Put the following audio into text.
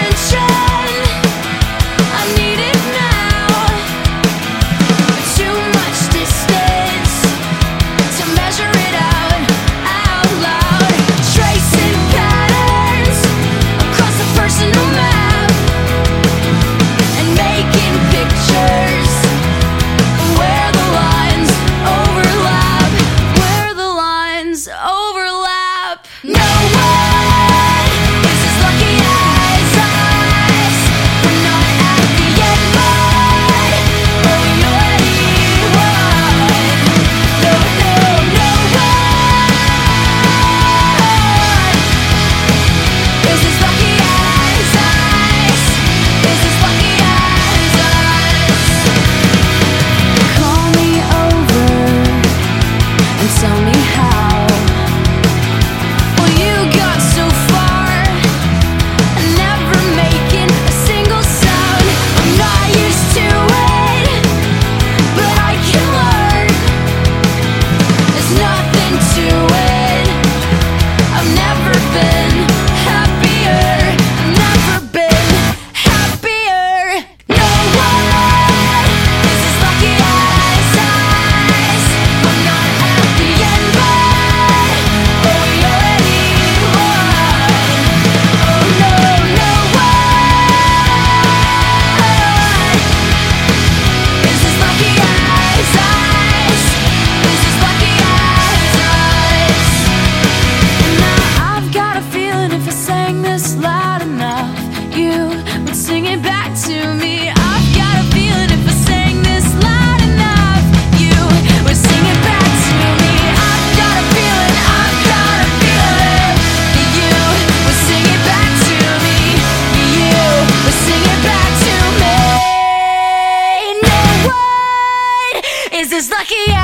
and show. sing it back to me. I've got a feeling if I sang this loud enough, you would sing it back to me. I've got a feeling, I've got a feeling that you would sing it back to me. You would sing it back to me. No one is as lucky